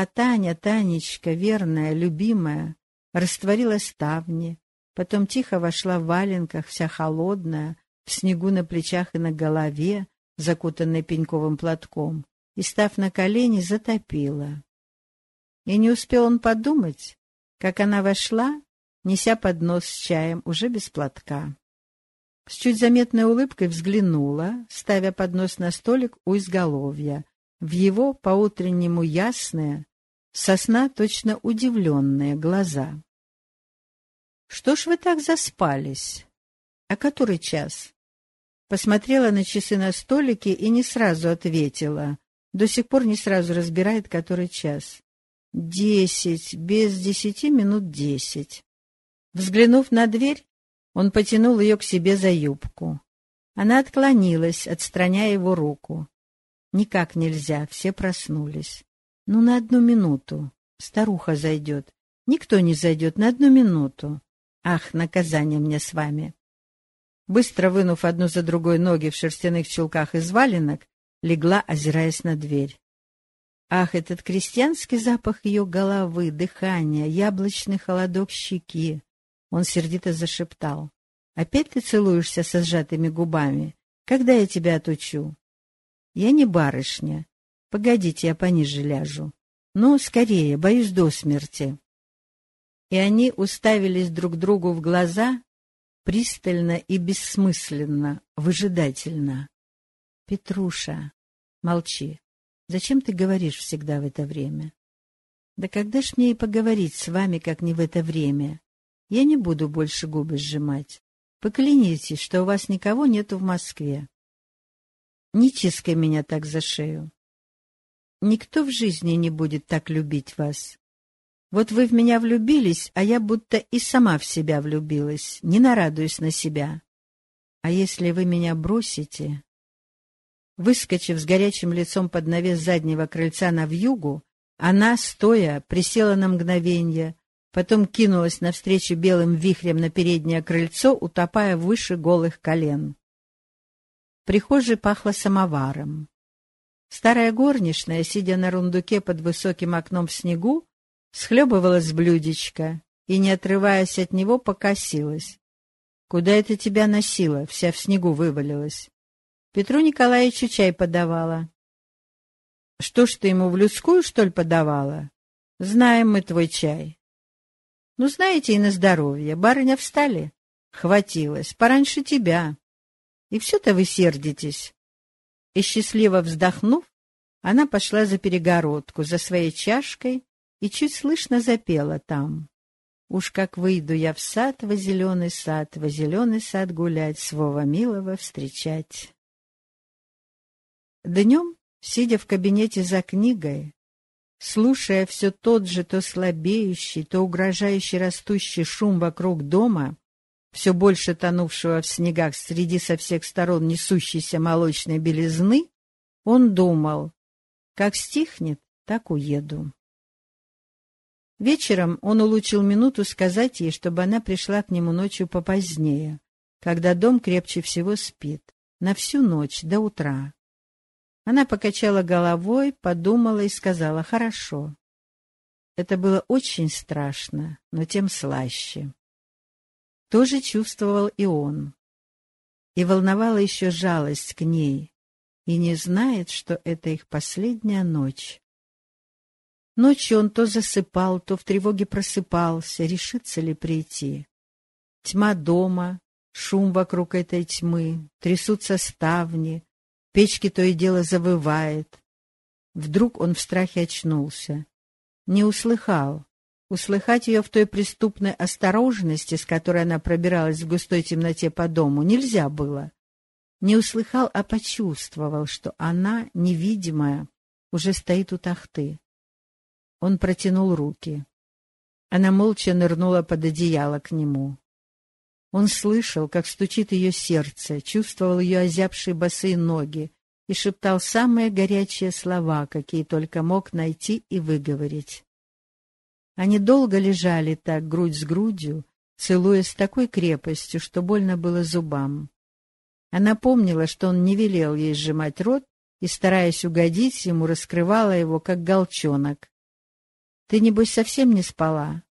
А Таня, Танечка, верная, любимая, растворила ставни, потом тихо вошла в валенках, вся холодная, в снегу на плечах и на голове, закутанной пеньковым платком, и, став на колени, затопила. И не успел он подумать, как она вошла, неся поднос с чаем уже без платка. С чуть заметной улыбкой взглянула, ставя поднос на столик у изголовья, в его по-утреннему ясные, сосна точно удивленные глаза. — Что ж вы так заспались? — А который час? Посмотрела на часы на столике и не сразу ответила. До сих пор не сразу разбирает, который час. Десять, без десяти минут десять. Взглянув на дверь, он потянул ее к себе за юбку. Она отклонилась, отстраняя его руку. Никак нельзя, все проснулись. Ну, на одну минуту. Старуха зайдет. Никто не зайдет, на одну минуту. Ах, наказание мне с вами. Быстро вынув одну за другой ноги в шерстяных чулках из валенок, легла, озираясь на дверь. Ах, этот крестьянский запах ее головы, дыхания, яблочный холодок щеки. Он сердито зашептал. «Опять ты целуешься со сжатыми губами? Когда я тебя отучу?» «Я не барышня. Погодите, я пониже ляжу. Ну, скорее, боюсь до смерти». И они уставились друг другу в глаза, пристально и бессмысленно, выжидательно. «Петруша, молчи. Зачем ты говоришь всегда в это время?» «Да когда ж мне и поговорить с вами, как не в это время? Я не буду больше губы сжимать. Поклянитесь, что у вас никого нету в Москве. Не тискай меня так за шею. Никто в жизни не будет так любить вас. Вот вы в меня влюбились, а я будто и сама в себя влюбилась, не нарадуюсь на себя. А если вы меня бросите... Выскочив с горячим лицом под навес заднего крыльца на вьюгу, она, стоя, присела на мгновенье, потом кинулась навстречу белым вихрем на переднее крыльцо, утопая выше голых колен. В прихожей пахло самоваром. Старая горничная, сидя на рундуке под высоким окном в снегу, схлебывала с блюдечка и, не отрываясь от него, покосилась. «Куда это тебя носило?» — вся в снегу вывалилась. Петру Николаевичу чай подавала. «Что ж ты ему в людскую, что ли, подавала? Знаем мы твой чай. Ну, знаете, и на здоровье. Барыня встали? Хватилось. Пораньше тебя. И все-то вы сердитесь. И счастливо вздохнув, она пошла за перегородку, за своей чашкой, и чуть слышно запела там. Уж как выйду я в сад, во зеленый сад, во зеленый сад гулять, своего милого встречать. Днем, сидя в кабинете за книгой, Слушая все тот же то слабеющий, то угрожающий растущий шум вокруг дома, все больше тонувшего в снегах среди со всех сторон несущейся молочной белизны, он думал, как стихнет, так уеду. Вечером он улучил минуту сказать ей, чтобы она пришла к нему ночью попозднее, когда дом крепче всего спит, на всю ночь до утра. Она покачала головой, подумала и сказала «хорошо». Это было очень страшно, но тем слаще. Тоже чувствовал и он. И волновала еще жалость к ней, и не знает, что это их последняя ночь. Ночью он то засыпал, то в тревоге просыпался, решится ли прийти. Тьма дома, шум вокруг этой тьмы, трясутся ставни, печки то и дело завывает. Вдруг он в страхе очнулся. Не услыхал. Услыхать ее в той преступной осторожности, с которой она пробиралась в густой темноте по дому, нельзя было. Не услыхал, а почувствовал, что она, невидимая, уже стоит у тахты. Он протянул руки. Она молча нырнула под одеяло к нему. Он слышал, как стучит ее сердце, чувствовал ее озябшие босые ноги и шептал самые горячие слова, какие только мог найти и выговорить. Они долго лежали так, грудь с грудью, целуя с такой крепостью, что больно было зубам. Она помнила, что он не велел ей сжимать рот и, стараясь угодить ему, раскрывала его, как голчонок. Ты, небось, совсем не спала?»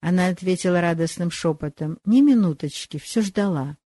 Она ответила радостным шепотом. «Ни минуточки, все ждала».